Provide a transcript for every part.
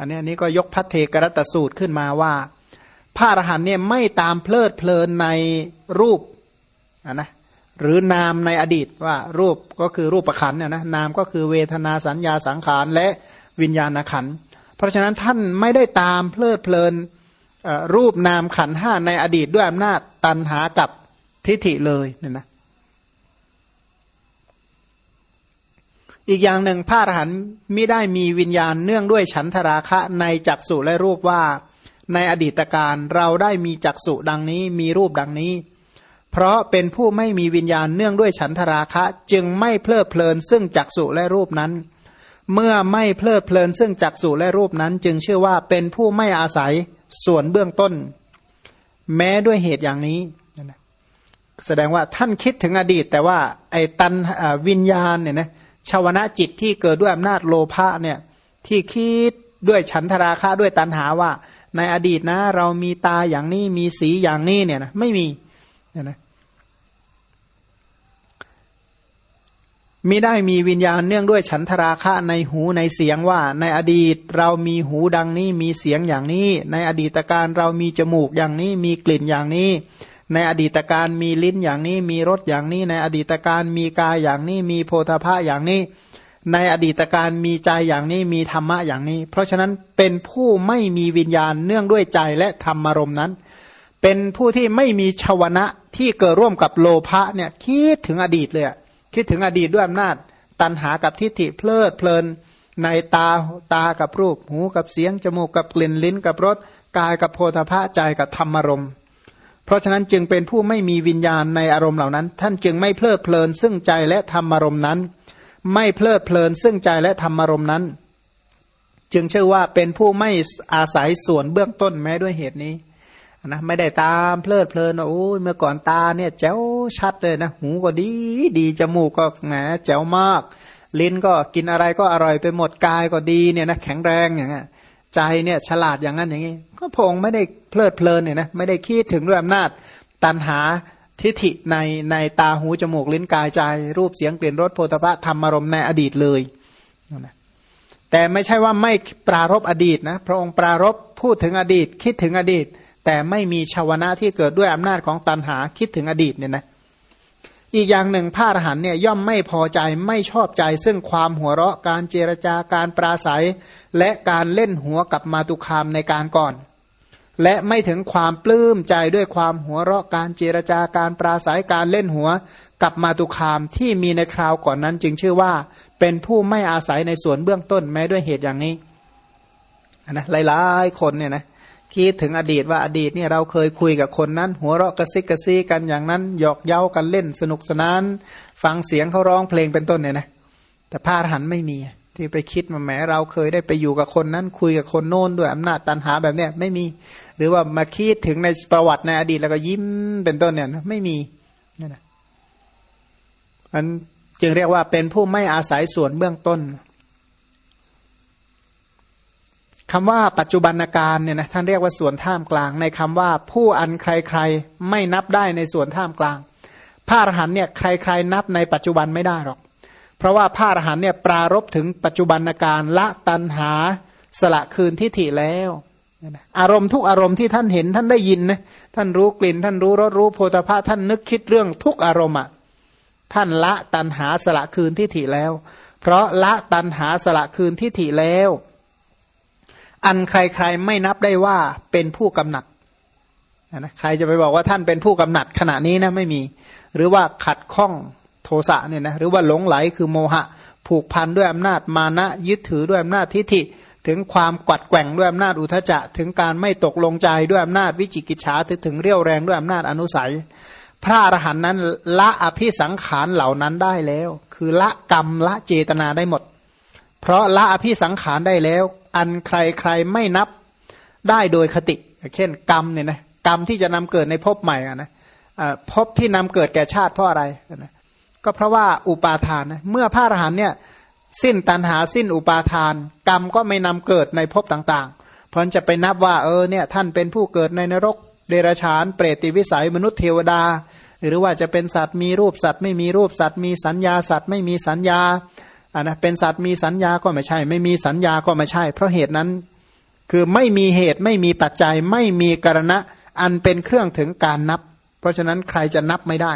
อันนี้อันนี้ก็ยกพัทเทกรัตสูตรขึ้นมาว่า พระอรหันต์เนี่ยไม่ตามเพลิดเพลินในรูปะนะหรือนามในอดีตว่ารูปก็คือรูปประขันเนี่ยนะนามก็คือเวทนาสัญญาสังขารและวิญญาณขัน เพราะฉะนั้นท่านไม่ได้ตามเพลิดเพลินรูปนามขันห้าในอดีตด้วยอำนาจตันหากับทิฏฐิเลยเนี่ยนะ อีกอย่างหนึ่งพระอรหันต์ไม่ได้มีวิญญาณเนื่องด้วยฉันทราคะในจักสุและรูปว่า ในอดีตการเราได้มีจักสุดังนี้มีรูปดังนี้ เพราะเป็นผู้ไม่มีวิญญาณเนื่องด้วยฉันทราคะ จึงไม่เพลิดเพลินซึ่งจักสุและรูปนั้น เมื่อไม่เพลิดเพลินซึ่งจักสุและรูปนั้น จึงเชื่อว่าเป็นผู้ไม่อาศัยส่วนเบื้องต้น แม้ด้วยเหตุอย่างนี้แสดงว่าท่านคิดถึงอดีต แต่ว่าไอ้ตันวิญญาณเนี่ยนะ ชาวนะจิตที่เกิดด้วยอำนาจโลภะเนี่ยที่คิดด้วยฉันทราคะด้วยตันหาว่า ในอดีตนะ เรามีตาอย่างนี้มีสีอย่างนี้เนี่ยนะไม่มีเนี่ยนะมิได้มีวิญญาณเนื่องด้วยฉันทราคะในหูในเสียงว่า ในอดีตเรามีหูดังนี้มีเสียงอย่างนี้ ในอดีตการเรามีจมูกอย่างนี้มีกลิ่นอย่างนี้ ในอดีตการมีลิ้นอย่างนี้มีรสอย่างนี้ ในอดีตการมีกายอย่างนี้มีโพธาภะอย่างนี้ ในอดีตการมีใจอย่างนี้มีธรรมะอย่างนี้ เพราะฉะนั้นเป็นผู้ไม่มีวิญญาณเนื่องด้วยใจและธรรมารมณ์นั้น เป็นผู้ที่ไม่มีชวนะที่เกิดร่วมกับโลภะเนี่ยคิดถึงอดีตเลยคิดถึงอดีตด้วยอำนาจ ตันหากับทิฏฐิเพลิดเพลินในตาตากับรูป หูกับเสียงจมูกกับกลิ่นลิ้นกับรสกายกับโพธาภะใจกับธรรมารมณ์ เพราะฉะนั้นจึงเป็นผู้ไม่มีวิญญาณในอารมณ์เหล่านั้น ท่านจึงไม่เพลิดเพลินซึ่งใจและธรรมอารมณ์นั้น ไม่เพลิดเพลินซึ่งใจและธรรมอารมณ์นั้น จึงเชื่อว่าเป็นผู้ไม่อาศัยส่วนเบื้องต้นแม้ด้วยเหตุนี้นะไม่ได้ตามเพลิดเพลินโอ้ยเมื่อก่อนตาเนี่ยแจ๋วชัดเลยนะหูก็ดีดีจมูกก็แหมแจ๋วมาก ลิ้นก็กินอะไรก็อร่อยไปหมดกายก็ดีเนี่ยนะแข็งแรงอย่างเงี้ย ใจเนี่ยฉลาดอย่างนั้นอย่างนี้ ก็พงไม่ได้เพลิดเพลินเนี่ยนะไม่ได้คิดถึงด้วยอำนาจตันหาทิฐิในในตาหูจมูกลิ้นกายใจ รูปเสียงเปลี่ยนรสโพธพะธรรมารมณ์ในอดีตเลยนะแต่ไม่ใช่ว่าไม่ปรารบอดีตนะพระองค์ปรารบพูดถึงอดีต คิดถึงอดีต แต่ไม่มีชาวนะที่เกิดด้วยอำนาจของตันหาคิดถึงอดีตเนี่ยนะ อีกอย่างหนึ่งพระอรหันเนี่ยย่อมไม่พอใจไม่ชอบใจ ซึ่งความหัวเราะการเจรจาการปราศัย และการเล่นหัวกับมาตุคามในการก่อน และไม่ถึงความปลื้มใจด้วยความหัวเราะการเจรจาการปราศัยการเล่นหัวกับมาตุคามที่มีในคราวก่อนนั้น จึงชื่อว่าเป็นผู้ไม่อาศัยในส่วนเบื้องต้นแม้ด้วยเหตุอย่างนี้นะหลายๆคนเนี่ยนะ คิดถึงอดีตว่าอดีตเนี่ยเราเคยคุยกับคนนั้น หัวเราะกระซิกกระซีกันอย่างนั้นหยอกเย้ากันเล่นสนุกสนาน ฟังเสียงเขาร้องเพลงเป็นต้นเนี่ยนะแต่พาหันไม่มี ที่ไปคิดมาแหมเราเคยได้ไปอยู่กับคนนั้น คุยกับคนโน้นด้วยอำนาจตันหาแบบเนี้ยไม่มี หรือว่ามาคิดถึงในประวัติในอดีตแล้วก็ยิ้มเป็นต้นเนี่ยไม่มีนี่นะอันจึงเรียกว่าเป็นผู้ไม่อาศัยส่วนเบื้องต้น คำว่าปัจจุบันการเนี่ยนะท่านเรียกว่าส่วนท่ามกลาง ในคำว่าผู้อันใครๆไม่นับได้ในส่วนท่ามกลาง พระอรหันเนี่ยใครๆนับในปัจจุบันไม่ได้หรอก เพราะว่าพระอรหันเนี่ยปรารบถึงปัจจุบันการละตันหาสละคืนทิฏฐิแล้วอารมณ์ทุกอารมณ์ที่ท่านเห็นท่านได้ยินนะท่านรู้กลิ่น ท่านรู้รสรู้โพธาภาท่านนึกคิดเรื่องทุกอารมณ์อะท่านละตันหาสละคืนทิฏฐิแล้ว เพราะละตันหาสละคืนทิฏฐิแล้ว อันใครๆไม่นับได้ว่าเป็นผู้กำหนัดนะใครจะไปบอกว่าท่านเป็นผู้กำหนัดขณะนี้นะไม่มี หรือว่าขัดข้องโทสะเนี่ยนะหรือว่าหลงไหลคือโมหะ ผูกพันด้วยอำนาจมานะยึดถือด้วยอำนาจทิฏฐิ ถึงความกัดแกว่งด้วยอำนาจอุทจจะ ถึงการไม่ตกลงใจด้วยอำนาจวิจิกิจฉาถึงถึงเรี่ยวแรงด้วยอำนาจอนุสัย พระอรหันต์นั้นละอภิสังขารเหล่านั้นได้แล้ว คือละกรรมละเจตนาได้หมด เพราะละอภิสังขารได้แล้ว อันใครใครไม่นับได้โดยคติ เช่น กรรมเนี่ยนะกรรมที่จะนำเกิดในภพใหม่อะนะภพที่นำเกิดแก่ชาติเพราะอะไรนะก็เพราะว่าอุปาทานนะเมื่อพระอรหันเนี่ยสิ้นตันหาสิ้นอุปาทาน กรรมก็ไม่นำเกิดในภพต่างๆ เพราะจะไปนับว่าเออเนี่ยท่านเป็นผู้เกิดในนรกเดรัจฉานเปรติวิสัยมนุษย์เทวดา หรือว่าจะเป็นสัตว์มีรูปสัตว์ไม่มีรูปสัตว์มีสัญญาสัตว์ไม่มีสัญญา อ่านะเป็นสัตว์มีสัญญาก็ไม่ใช่ ไม่มีสัญญาก็ไม่ใช่ เพราะเหตุนั้นคือไม่มีเหตุไม่มีปัจจัยไม่มีกรณะอันเป็นเครื่องถึงการนับ เพราะฉะนั้นใครจะนับไม่ได้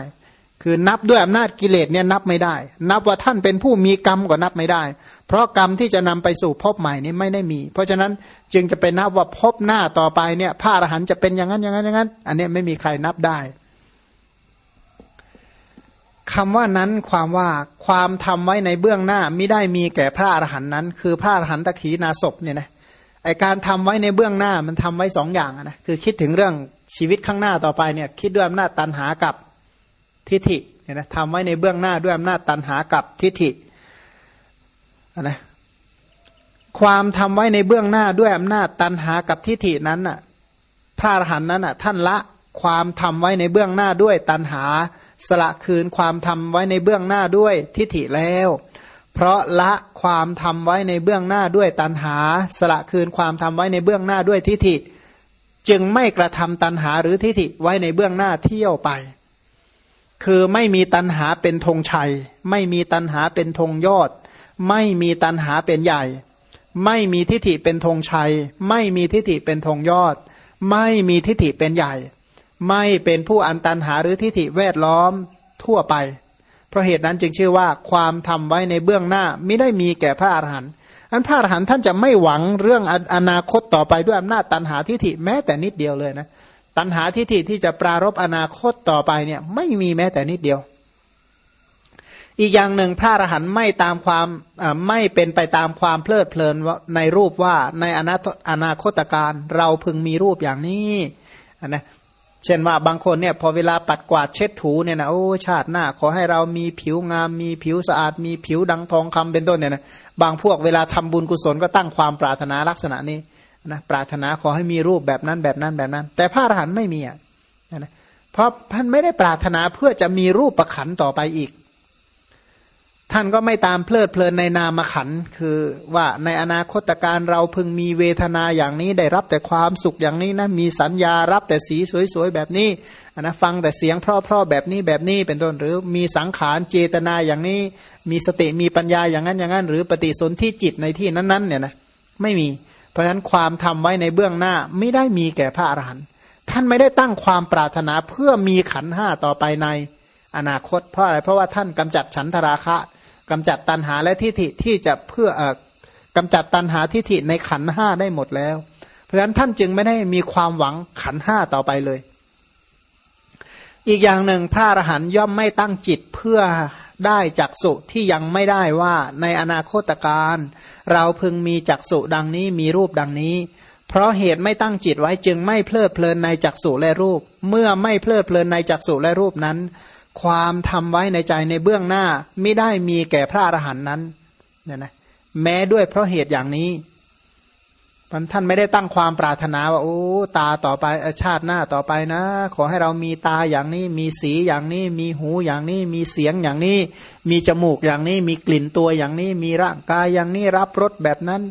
คือนับด้วยอำนาจกิเลสเนี่ยนับไม่ได้ นับว่าท่านเป็นผู้มีกรรมก็นับไม่ได้ เพราะกรรมที่จะนำไปสู่พบใหม่นี้ไม่ได้มี เพราะฉะนั้นจึงจะไปนับว่าพบหน้าต่อไปเนี่ยพระอรหันต์จะเป็นอย่างนั้นอย่างนั้นอย่างนั้น อันนี้ไม่มีใครนับได้ คำว่านั้นความว่าความทำไว้ในเบื้องหน้าไม่ได้มีแก่พระอรหันต์นั้น คือพระอรหันตขีนาศพเนี่ยนะไอการทำไว้ในเบื้องหน้ามันทำไว้สองอย่างนะคือคิดถึงเรื่องชีวิตข้างหน้าต่อไปเนี่ยคิดด้วยอำนาจตันหากับทิฏฐิเนี่ยนะทำไว้ในเบื้องหน้าด้วยอำนาจตันหากับทิฏฐินะความทำไว้ในเบื้องหน้าด้วยอำนาจตันหากับทิฏฐินั้นน่ะพระอรหันต์นั้นน่ะท่านละ ความทำไว้ในเบื้องหน้าด้วยตันหา สละคืนความทำไว้ในเบื้องหน้าด้วยทิฏฐิแล้ว เพราะละความทำไว้ในเบื้องหน้าด้วยตันหา สละคืนความทำไว้ในเบื้องหน้าด้วยทิฏฐิ จึงไม่กระทำตันหาหรือทิฏฐิไว้ในเบื้องหน้าเที่ยวไป คือไม่มีตันหาเป็นธงชัย ไม่มีตันหาเป็นธงยอด ไม่มีตันหาเป็นใหญ่ ไม่มีทิฏฐิเป็นธงชัย ไม่มีทิฏฐิเป็นธงยอด ไม่มีทิฏฐิเป็นใหญ่ ไม่เป็นผู้อันตันหาหรือทิฏฐิแวดล้อมทั่วไป เพราะเหตุนั้นจึงชื่อว่าความทำไว้ในเบื้องหน้าไม่ได้มีแก่พระอรหันต์อันพระอรหันต์ท่านจะไม่หวังเรื่องอนาคตต่อไปด้วยอำนาจตันหาทิฏฐิแม้แต่นิดเดียวเลยนะตันหาทิฏฐิที่จะปรารบอนาคตต่อไปเนี่ยไม่มีแม้แต่นิดเดียว อีกอย่างหนึ่งพระอรหันต์ไม่ตามความไม่เป็นไปตามความเพลิดเพลินในรูปว่าในอนาคตการเราพึงมีรูปอย่างนี้นะ เช่นว่าบางคนเนี่ยพอเวลาปัดกวาดเช็ดถูเนี่ยนะโอ้ชาติหน้า ขอให้เรามีผิวงาม มีผิวสะอาด มีผิวดังทองคำเป็นต้นเนี่ยนะบางพวกเวลาทำบุญกุศลก็ตั้งความปรารถนาลักษณะนี้นะปรารถนาขอให้มีรูปแบบนั้นแบบนั้นแบบนั้น แต่พระอรหันต์ไม่มีอะนะเพราะท่านไม่ได้ปรารถนาเพื่อจะมีรูปประขันต่อไปอีก ท่านก็ไม่ตามเพลิดเพลินในนามขันคือว่าในอนาคตการเราพึงมีเวทนาอย่างนี้ได้รับแต่ความสุขอย่างนี้นะมีสัญญารับแต่สีสวยๆแบบนี้นะฟังแต่เสียงเพราะๆแบบนี้แบบนี้เป็นต้นหรือมีสังขารเจตนาอย่างนี้ มีสติมีปัญญาอย่างนั้นอย่างนั้น หรือปฏิสนธิจิตในที่นั้นๆเนี่ยนะไม่มีเพราะฉะนั้นความทำไว้ในเบื้องหน้าไม่ได้มีแก่พระอรหันต์ท่านไม่ได้ตั้งความปรารถนาเพื่อมีขันห้าต่อไปในอนาคตเพราะอะไรเพราะว่าท่านกำจัดฉันทราคะ กำจัดตันหาและทิฏฐิที่จะเพื่อกำจัดตันหาทิฏฐิในขันห้าได้หมดแล้ว เพราะฉะนั้นท่านจึงไม่ได้มีความหวังขันห้าต่อไปเลย อีกอย่างหนึ่งพระอรหันย่อมไม่ตั้งจิตเพื่อได้จักสุที่ยังไม่ได้ว่าในอนาคตการ เราพึงมีจักสุดังนี้มีรูปดังนี้ เพราะเหตุไม่ตั้งจิตไว้จึงไม่เพลิดเพลินในจักสุและรูป เมื่อไม่เพลิดเพลินในจักสุและรูปนั้น ความทำไว้ในใจในเบื้องหน้าไม่ได้มีแก่พระอรหันต์นั้นเนี่ยนะแม้ด้วยเพราะเหตุอย่างนี้ท่านไม่ได้ตั้งความปรารถนาว่าโอ้ตาต่อไปชาติหน้าต่อไปนะ ขอให้เรามีตาอย่างนี้ มีสีอย่างนี้ มีหูอย่างนี้ มีเสียงอย่างนี้ มีจมูกอย่างนี้ มีกลิ่นตัวอย่างนี้ มีร่างกายอย่างนี้รับรสแบบนั้น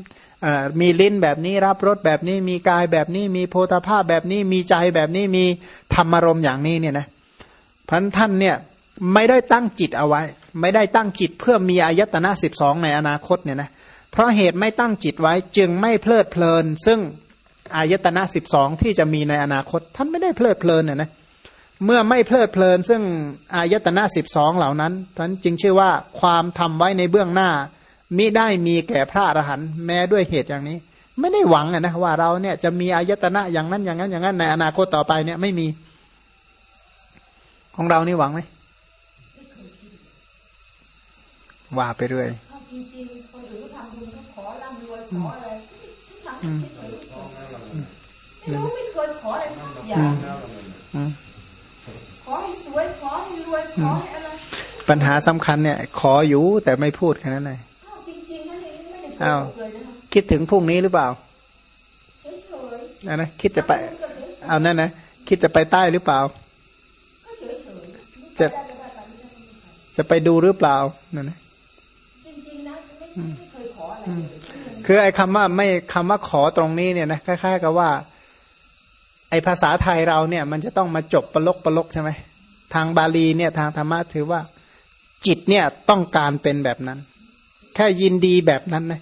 มีลิ้นแบบนี้รับรสแบบนี้ มีกายแบบนี้ มีโพธาภาพแบบนี้ มีใจแบบนี้มีธรรมารมอย่างนี้เนี่ยนะ พันท่านเนี่ยไม่ได้ตั้งจิตเอาไว้ ไม่ได้ตั้งจิตเพื่อมีอายตนะสิบสองในอนาคตเนี่ยนะเพราะเหตุไม่ตั้งจิตไว้จึงไม่เพลิดเพลิน ซึ่งอายตนะสิบสองที่จะมีในอนาคต ท่านไม่ได้เพลิดเพลินเนี่ยนะเมื่อไม่เพลิดเพลิน ซึ่งอายตนะสิบสองเหล่านั้นท่านจึงชื่อว่าความทำไว้ในเบื้องหน้ามิได้มีแก่พระอรหันต์แม้ด้วยเหตุอย่างนี้ ไม่ได้หวังนะว่าเราเนี่ยจะมีอายตนะอย่างนั้นอย่างนั้นอย่างนั้นในอนาคตต่อไปเนี่ยไม่มี ของเรานี่หวังไหมว่าไปเรื่อยไม่เคยขออะไรอย่างขอให้สวยขอให้รวยขอให้อะไรปัญหาสำคัญเนี่ย ขออยู่แต่ไม่พูดแค่นั้นเลยอ้าวคิดถึงพรุ่งนี้หรือเปล่าอันนะคิดจะไป เอานั่นนะคิดจะไปใต้หรือเปล่า จะจะไปดูหรือเปล่านั่นนะจริงๆนะไม่เคยขออะไรคือไอ้คำว่าไม่คำว่าขอตรงนี้เนี่ยนะคล้ายๆกับว่า ไอ้ภาษาไทยเราเนี่ย มันจะต้องมาจบปลกปลกใช่ไหมทางบาลีเนี่ยทางธรรมะถือว่า จิตเนี่ยต้องการเป็นแบบนั้น แค่ยินดีแบบนั้นนะ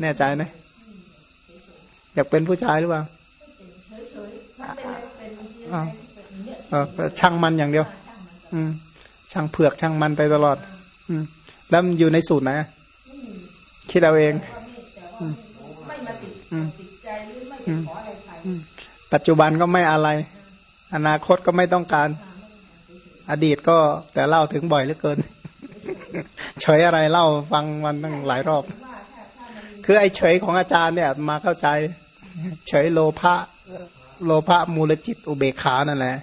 แน่ใจนะอยากเป็นผู้ชายหรือเปล่าเฉยๆถ้าเป็นอะไรก็เป็นบางทีอ่าแบบนี้เนี่ยเออก็ช่างมันอย่างเดียว อืมช่างเผือกช่างมันไปตลอด อืมแล้วมันอยู่ในสูตรไหนอะคิดเอาเองว่าไม่แต่ว่าไม่มาติดอืมติดใจหรือไม่ไปขออะไรใครปัจจุบันก็ไม่อะไร อนาคตก็ไม่ต้องการ อดีตก็แต่เล่าถึงบ่อยเหลือเกินเฉยอะไรเล่าฟังมันตั้งหลายรอบ คือไอ้เฉยของอาจารย์เนี่ย มาเข้าใจ เฉยโลภะโลภะมูลจิตอุเบกขานั่นแหละ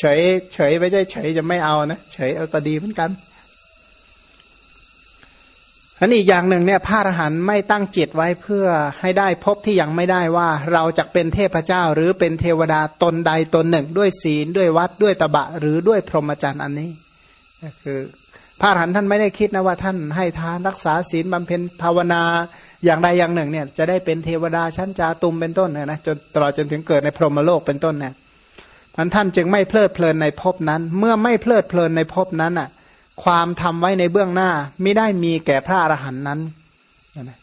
เฉยเฉยไม่ใช่เฉยจะไม่เอานะเฉยเออก็ดีเหมือนกันอันอีกอย่างหนึ่งเนี่ยพระอรหันต์ไม่ตั้งจิตไว้เพื่อให้ได้พบที่ยังไม่ได้ว่าเราจะเป็นเทพเจ้าหรือเป็นเทวดาตนใดตนหนึ่ง ด้วยศีลด้วยวัดด้วยตบะ หรือด้วยพรหมจรรย์อันนี้คือพระอรหันต์ท่านไม่ได้คิดนะว่าท่านให้ทานรักษาศีลบำเพ็ญภาวนาอย่างใดอย่างหนึ่งเนี่ยจะได้เป็นเทวดาชั้นจาตุมเป็นต้นเนี่ยนะจนตลอดจนถึงเกิดในพรหมโลกเป็นต้นเนี่ย มันท่านจึงไม่เพลิดเพลินในภพนั้น เมื่อไม่เพลิดเพลินในภพนั้นอะ ความทำไว้ในเบื้องหน้าไม่ได้มีแก่พระอรหันต์นั้นนะ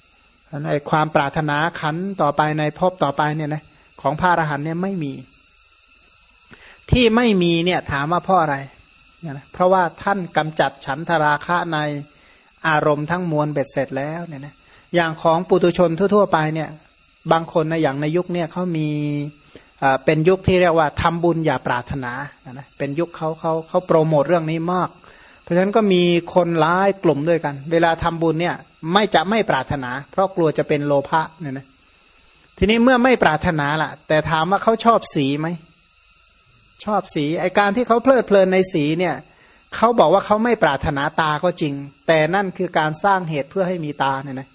ในความปรารถนาขันต่อไปในภพต่อไปเนี่ยนะของพระอรหันต์เนี่ยไม่มี ที่ไม่มีเนี่ยถามว่าเพราะอะไรเนี่ยนะเพราะว่าท่านกำจัดฉันทราคะในอารมณ์ทั้งมวลเบ็ดเสร็จแล้วเนี่ยนะอย่างของปุตุชนทั่ว ๆ ไปเนี่ย บางคนในะอย่างในยุคเนี่ยเขามี เป็นยุคที่เรียกว่าทำบุญอย่าปรารถนานะเป็นยุคเขาเขาเขาโปรโมทเรื่องนี้มาก เพราะฉะนั้นก็มีคนร้ายกลุ่มด้วยกัน เวลาทำบุญเนี่ยไม่จะไม่ปรารถนา เพราะกลัวจะเป็นโลภะเนี่ยนะทีนี้เมื่อไม่ปรารถนาล่ะ แต่ถามว่าเขาชอบสีไหมชอบสีไอการที่เขาเพลิดเพลินในสีเนี่ยเขาบอกว่าเขาไม่ปรารถนาตาก็จริง แต่นั่นคือการสร้างเหตุเพื่อให้มีตาเนี่ยนะ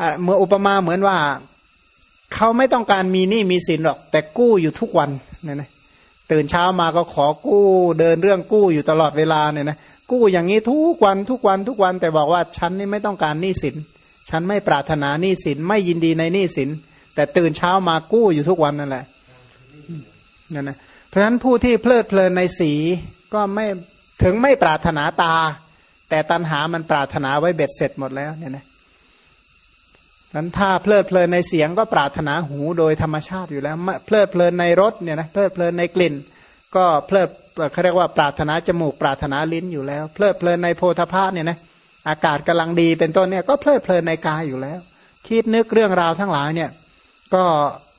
อะเมื่ออุปมาเหมือนว่า เขาไม่ต้องการมีหนี้มีสินหรอก แต่กู้อยู่ทุกวันเนี่ยนะตื่นเช้ามาก็ขอกู้เดินเรื่องกู้อยู่ตลอดเวลาเนี่ยนะกู้อย่างนี้ทุกวันทุกวันทุกวัน แต่บอกว่าฉันนี่ไม่ต้องการหนี้สิน ฉันไม่ปรารถนาหนี้สินไม่ยินดีในหนี้สิน แต่ตื่นเช้ามากู้อยู่ทุกวันนั่นแหละนั่นนะเพราะฉะนั้นผู้ที่เพลิดเพลินในสีก็ไม่ถึงไม่ปรารถนาตา แต่ตัณหามันปรารถนาไว้เบ็ดเสร็จหมดแล้วเนี่ยนะ นั้นถ้าเพลิดเพลินในเสียงก็ปรารถนาหูโดยธรรมชาติอยู่แล้ว เพลิดเพลินในรสเนี่ยนะเพลิดเพลินในกลิ่น ก็เพลิดเขาเรียกว่าปรารถนาจมูกปรารถนาลิ้นอยู่แล้ว เพลิดเพลินในโพธาภาเนี่ยนะอากาศกำลังดีเป็นต้นเนี่ยก็เพลิดเพลินในกายอยู่แล้ว คิดนึกเรื่องราวทั้งหลายเนี่ยก็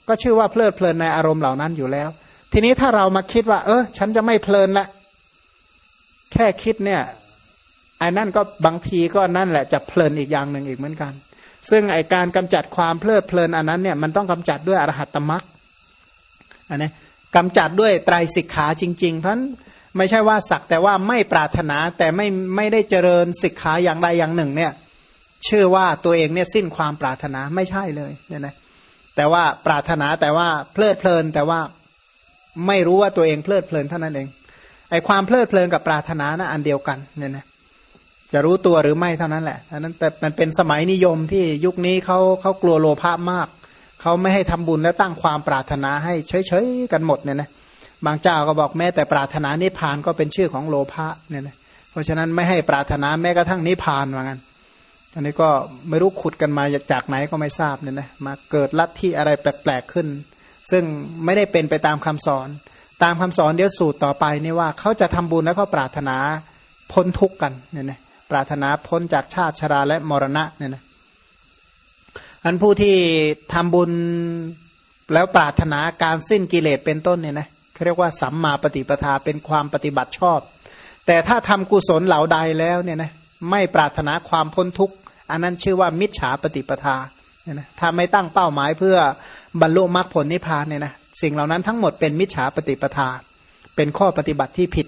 ก็ชื่อว่าเพลิดเพลินในอารมณ์เหล่านั้นอยู่แล้ว ทีนี้ถ้าเรามาคิดว่า เออฉันจะไม่เพลินละแค่คิดเนี่ยไอ้นั่นก็บางทีก็นั่นแหละจะเพลินอีกอย่างหนึ่งอีกเหมือนกัน ซึ่งไอการกำจัดความเพลิดเพลินอันนั้นเนี่ยมันต้องกำจัดด้วยอรหัตตมรักอันนี้กำจัดด้วยไตรสิกขาจริง ๆ เพราะไม่ใช่ว่าสักแต่ว่าไม่ปรารถนาแต่ไม่ไม่ได้เจริญสิกขาอย่างใดอย่างหนึ่งเนี่ยเชื่อว่าตัวเองเนี่ยสิ้นความปรารถนาไม่ใช่เลยเนี่ยนะแต่ว่าปรารถนาแต่ว่าเพลิดเพลิน แต่ว่าไม่รู้ว่าตัวเองเพลิดเพลินเท่านั้นเองไอความเพลิดเพลินกับปรารถนานะ่ะอันเดียวกันเนี่ยนะ จะรู้ตัวหรือไม่เท่านั้นแหละอันนั้นแต่มันเป็นสมัยนิยมที่ยุคนี้เขาเขากลัวโลภะมาก เขาไม่ให้ทำบุญแล้วตั้งความปรารถนาให้เฉยๆกันหมดเนี่ยนะบางเจ้าก็บอกแม้แต่ปรารถนานิพานก็เป็นชื่อของโลภะเนี่ยนะเพราะฉะนั้นไม่ให้ปรารถนาแม้กระทั่งนิพานว่างั้นอันนี้ก็ไม่รู้ขุดกันมาจากไหนก็ไม่ทราบเนี่ยนะมาเกิดลัทธิอะไรแปลกๆขึ้น ซึ่งไม่ได้เป็นไปตามคำสอน ตามคำสอนเดี๋ยวสูตรต่อไปนี่ว่าเขาจะทำบุญแล้วเขาปรารถนาพ้นทุกข์กันเนี่ยนะ ปรารถนาพ้นจากชาติชราและมรณะเนี่ยนะอันผู้ที่ทำบุญแล้วปรารถนาการสิ้นกิเลสเป็นต้นเนี่ยนะเขาเรียกว่าสัมมาปฏิปทาเป็นความปฏิบัติชอบ แต่ถ้าทำกุศลเหล่าใดแล้วเนี่ยนะไม่ปรารถนาความพ้นทุกข์อันนั้นชื่อว่ามิจฉาปฏิปทาเนี่ยนะถ้าไม่ตั้งเป้าหมายเพื่อบรรลุมรรคผลนิพพานเนี่ยนะสิ่งเหล่านั้นทั้งหมดเป็นมิจฉาปฏิปทา เป็นข้อปฏิบัติที่ผิด